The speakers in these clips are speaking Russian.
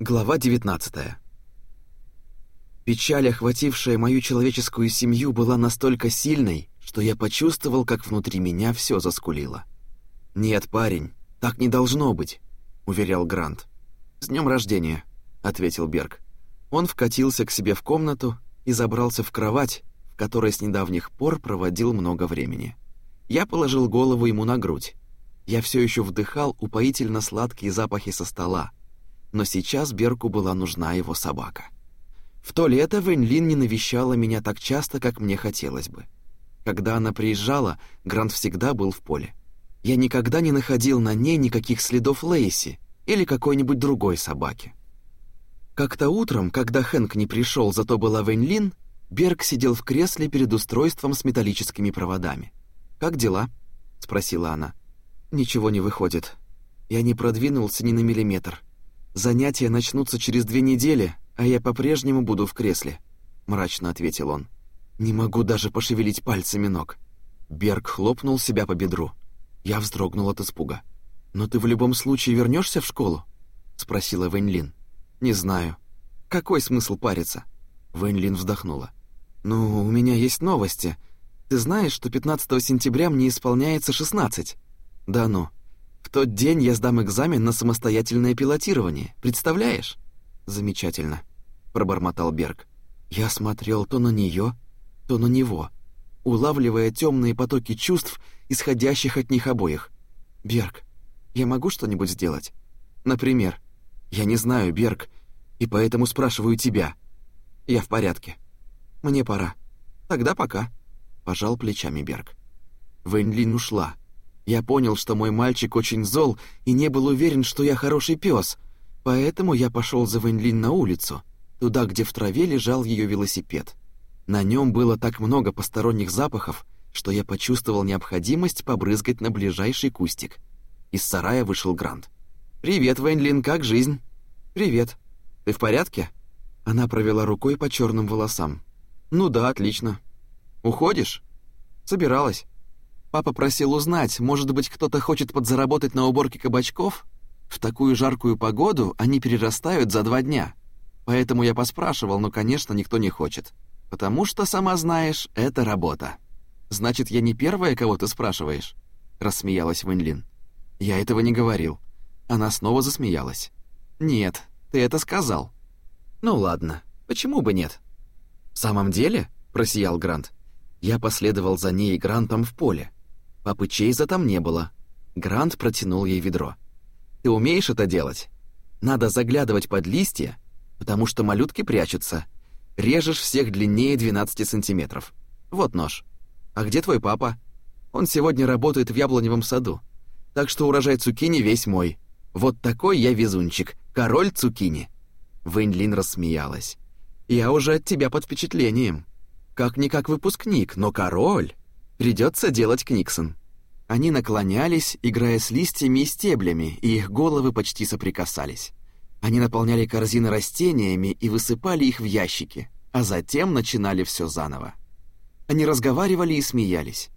Глава 19 Печаль, охватившая мою человеческую семью, была настолько сильной, что я почувствовал, как внутри меня все заскулило. «Нет, парень, так не должно быть», — уверял Грант. «С днем рождения», — ответил Берг. Он вкатился к себе в комнату и забрался в кровать, в которой с недавних пор проводил много времени. Я положил голову ему на грудь. Я все еще вдыхал упоительно сладкие запахи со стола, но сейчас Берку была нужна его собака. В то лето Вэньлин не навещала меня так часто, как мне хотелось бы. Когда она приезжала, Грант всегда был в поле. Я никогда не находил на ней никаких следов Лейси или какой-нибудь другой собаки. Как-то утром, когда Хэнк не пришел, зато была Вэньлин, Берг сидел в кресле перед устройством с металлическими проводами. «Как дела?» — спросила она. «Ничего не выходит. Я не продвинулся ни на миллиметр. Занятия начнутся через две недели, а я по-прежнему буду в кресле», — мрачно ответил он. «Не могу даже пошевелить пальцами ног». Берг хлопнул себя по бедру. Я вздрогнул от испуга. «Но ты в любом случае вернешься в школу?» — спросила Вэньлин. «Не знаю. Какой смысл париться?» Вэньлин вздохнула. «Ну, у меня есть новости. Ты знаешь, что 15 сентября мне исполняется 16?» «Да ну. Тот день я сдам экзамен на самостоятельное пилотирование. Представляешь? Замечательно, пробормотал Берг. Я смотрел то на нее, то на него, улавливая темные потоки чувств, исходящих от них обоих. Берг, я могу что-нибудь сделать? Например, я не знаю, Берг, и поэтому спрашиваю тебя. Я в порядке. Мне пора. Тогда пока. Пожал плечами Берг. Вэньлин ушла. Я понял, что мой мальчик очень зол и не был уверен, что я хороший пес, поэтому я пошел за Вэньлин на улицу, туда, где в траве лежал ее велосипед. На нем было так много посторонних запахов, что я почувствовал необходимость побрызгать на ближайший кустик. Из сарая вышел Грант. «Привет, Вэньлин, как жизнь?» «Привет. Ты в порядке?» Она провела рукой по черным волосам. «Ну да, отлично. Уходишь?» «Собиралась». Папа просил узнать, может быть, кто-то хочет подзаработать на уборке кабачков? В такую жаркую погоду они перерастают за два дня. Поэтому я поспрашивал, но, конечно, никто не хочет. Потому что, сама знаешь, это работа. Значит, я не первая, кого ты спрашиваешь?» Рассмеялась Вэньлин. «Я этого не говорил». Она снова засмеялась. «Нет, ты это сказал». «Ну ладно, почему бы нет?» «В самом деле?» — просиял Грант. Я последовал за ней и Грантом в поле. Папы Чейза там не было. Грант протянул ей ведро. «Ты умеешь это делать? Надо заглядывать под листья, потому что малютки прячутся. Режешь всех длиннее 12 сантиметров. Вот нож. А где твой папа? Он сегодня работает в яблоневом саду. Так что урожай цукини весь мой. Вот такой я везунчик, король цукини». Вэньлин рассмеялась. «Я уже от тебя под впечатлением. Как-никак выпускник, но король. Придется делать Книксон». Они наклонялись, играя с листьями и стеблями, и их головы почти соприкасались. Они наполняли корзины растениями и высыпали их в ящики, а затем начинали все заново. Они разговаривали и смеялись.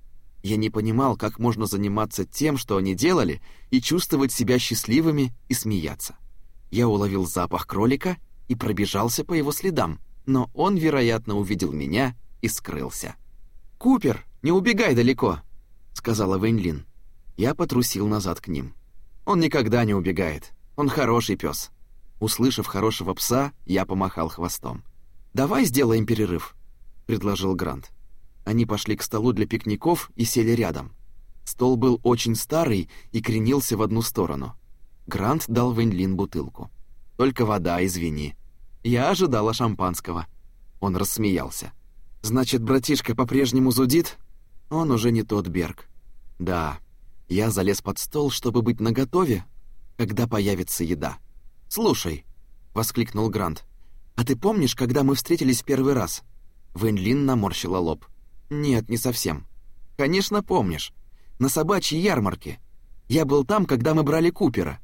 Я не понимал, как можно заниматься тем, что они делали, и чувствовать себя счастливыми и смеяться. Я уловил запах кролика и пробежался по его следам, но он, вероятно, увидел меня и скрылся. «Купер, не убегай далеко!» — сказала Вэньлин. Я потрусил назад к ним. Он никогда не убегает. Он хороший пес. Услышав хорошего пса, я помахал хвостом. «Давай сделаем перерыв», — предложил Грант. Они пошли к столу для пикников и сели рядом. Стол был очень старый и кренился в одну сторону. Грант дал Вэньлин бутылку. «Только вода, извини. Я ожидала шампанского». Он рассмеялся. «Значит, братишка по-прежнему зудит?» Он уже не тот Берг. Да, я залез под стол, чтобы быть наготове, когда появится еда. «Слушай», — воскликнул Грант, «а ты помнишь, когда мы встретились первый раз?» Вэньлин наморщила лоб. «Нет, не совсем. Конечно, помнишь. На собачьей ярмарке. Я был там, когда мы брали Купера.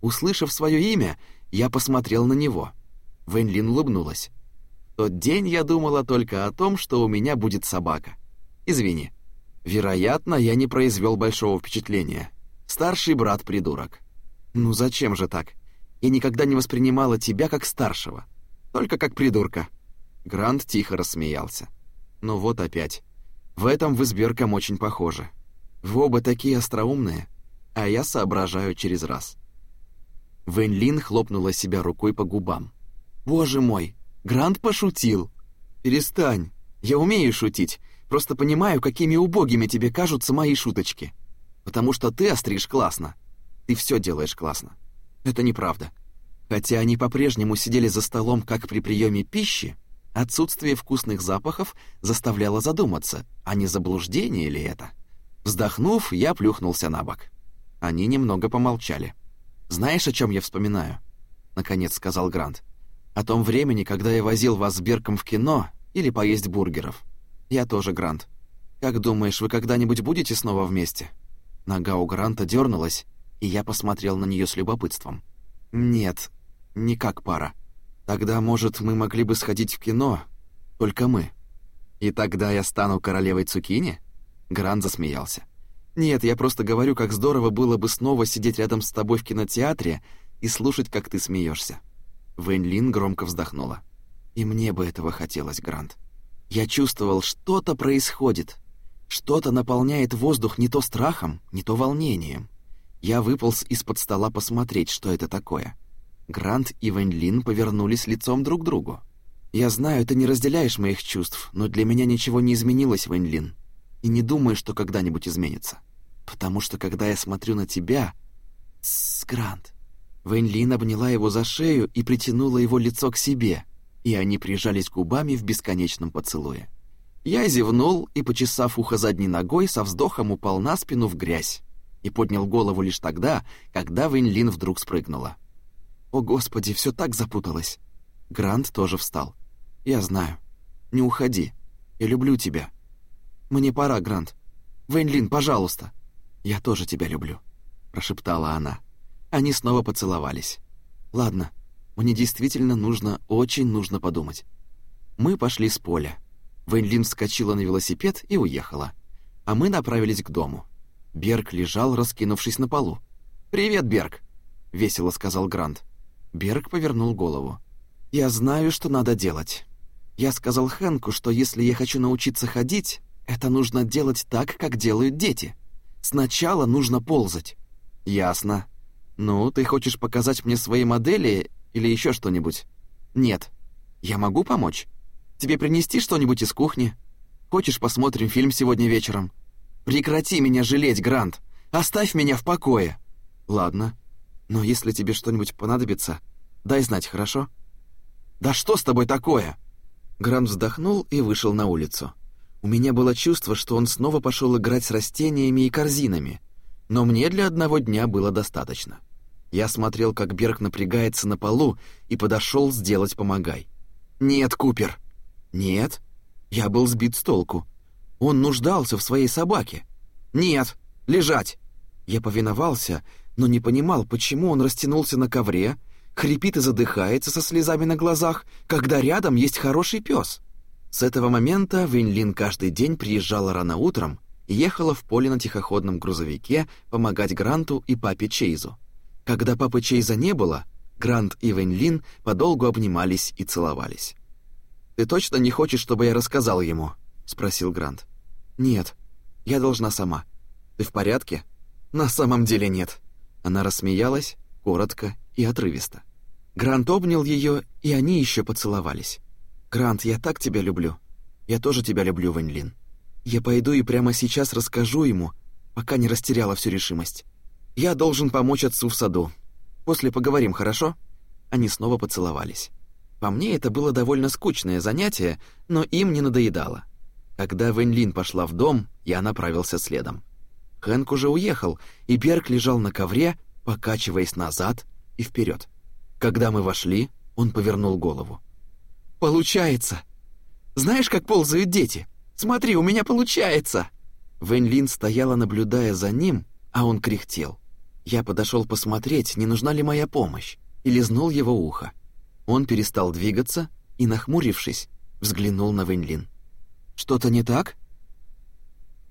Услышав свое имя, я посмотрел на него. Вэньлин улыбнулась. В тот день я думала только о том, что у меня будет собака. Извини. Вероятно, я не произвел большого впечатления. Старший брат придурок. Ну зачем же так? Я никогда не воспринимала тебя как старшего, только как придурка». Грант тихо рассмеялся. «Ну вот опять. В этом вы с Берком очень похожи. Вы оба такие остроумные, а я соображаю через раз». Вэнь Лин хлопнула себя рукой по губам. «Боже мой, Грант пошутил!» «Перестань, я умею шутить, просто понимаю, какими убогими тебе кажутся мои шуточки. Потому что ты остришь классно, ты все делаешь классно. Это неправда. Хотя они по-прежнему сидели за столом, как при приеме пищи, отсутствие вкусных запахов заставляло задуматься, а не заблуждение ли это. Вздохнув, я плюхнулся на бок. Они немного помолчали. «Знаешь, о чем я вспоминаю?» — наконец сказал Грант. «О том времени, когда я возил вас с Берком в кино или поесть бургеров. Я тоже Грант. Как думаешь, вы когда-нибудь будете снова вместе?» Нога у Гранта дернулась, и я посмотрел на нее с любопытством. «Нет, не как пара. Тогда, может, мы могли бы сходить в кино, только мы. И тогда я стану королевой цукини?» Грант засмеялся. «Нет, я просто говорю, как здорово было бы снова сидеть рядом с тобой в кинотеатре и слушать, как ты смеешься. Вэнь Лин громко вздохнула. «И мне бы этого хотелось, Грант. Я чувствовал, что-то происходит. Что-то наполняет воздух не то страхом, не то волнением. Я выполз из-под стола посмотреть, что это такое. Грант и Вэнь Лин повернулись лицом друг к другу. «Я знаю, ты не разделяешь моих чувств, но для меня ничего не изменилось, Вэнь Лин. И не думаю, что когда-нибудь изменится. Потому что, когда я смотрю на тебя... Грант!» Вэнь Лин обняла его за шею и притянула его лицо к себе, и они прижались губами в бесконечном поцелуе. Я зевнул и, почесав ухо задней ногой, со вздохом упал на спину в грязь и поднял голову лишь тогда, когда Вэнь вдруг спрыгнула. «О, Господи, все так запуталось!» Грант тоже встал. «Я знаю. Не уходи. Я люблю тебя. Мне пора, Грант. Вэнь пожалуйста. Я тоже тебя люблю», — прошептала она. Они снова поцеловались. «Ладно, мне действительно нужно, очень нужно подумать». Мы пошли с поля. Вэнь вскочила на велосипед и уехала. А мы направились к дому. Берг лежал, раскинувшись на полу. «Привет, Берг!» — весело сказал Грант. Берг повернул голову. «Я знаю, что надо делать. Я сказал Хэнку, что если я хочу научиться ходить, это нужно делать так, как делают дети. Сначала нужно ползать». «Ясно. Ну, ты хочешь показать мне свои модели или еще что-нибудь?» «Нет. Я могу помочь? Тебе принести что-нибудь из кухни? Хочешь, посмотрим фильм сегодня вечером?» Прекрати меня жалеть, Грант. Оставь меня в покое. Ладно. Но если тебе что-нибудь понадобится, дай знать, хорошо? Да что с тобой такое? Грант вздохнул и вышел на улицу. У меня было чувство, что он снова пошел играть с растениями и корзинами, но мне для одного дня было достаточно. Я смотрел, как Берг напрягается на полу, и подошел сделать помогай. «Нет, Купер!» «Нет?» Я был сбит с толку. Он нуждался в своей собаке. «Нет! Лежать!» Я повиновался, но не понимал, почему он растянулся на ковре, хрипит и задыхается со слезами на глазах, когда рядом есть хороший пес. С этого момента Винлин каждый день приезжала рано утром и ехала в поле на тихоходном грузовике помогать Гранту и папе Чейзу. Когда папы Чейза не было, Грант и Вэньлин подолгу обнимались и целовались. «Ты точно не хочешь, чтобы я рассказал ему?» — спросил Грант. «Нет, я должна сама. Ты в порядке?» «На самом деле нет». Она рассмеялась, коротко и отрывисто. Грант обнял ее, и они еще поцеловались. «Грант, я так тебя люблю. Я тоже тебя люблю, Ваньлин. Я пойду и прямо сейчас расскажу ему, пока не растеряла всю решимость. Я должен помочь отцу в саду. После поговорим, хорошо?» Они снова поцеловались. По мне, это было довольно скучное занятие, но им не надоедало. Когда Вэньлин пошла в дом, я направился следом. Хэнк уже уехал, и Берг лежал на ковре, покачиваясь назад и вперед. Когда мы вошли, он повернул голову. «Получается! Знаешь, как ползают дети? Смотри, у меня получается!» Вэньлин стояла, наблюдая за ним, а он кряхтел. Я подошел посмотреть, не нужна ли моя помощь, и лизнул его ухо. Он перестал двигаться и, нахмурившись, взглянул на Вэньлин. «Что-то не так?»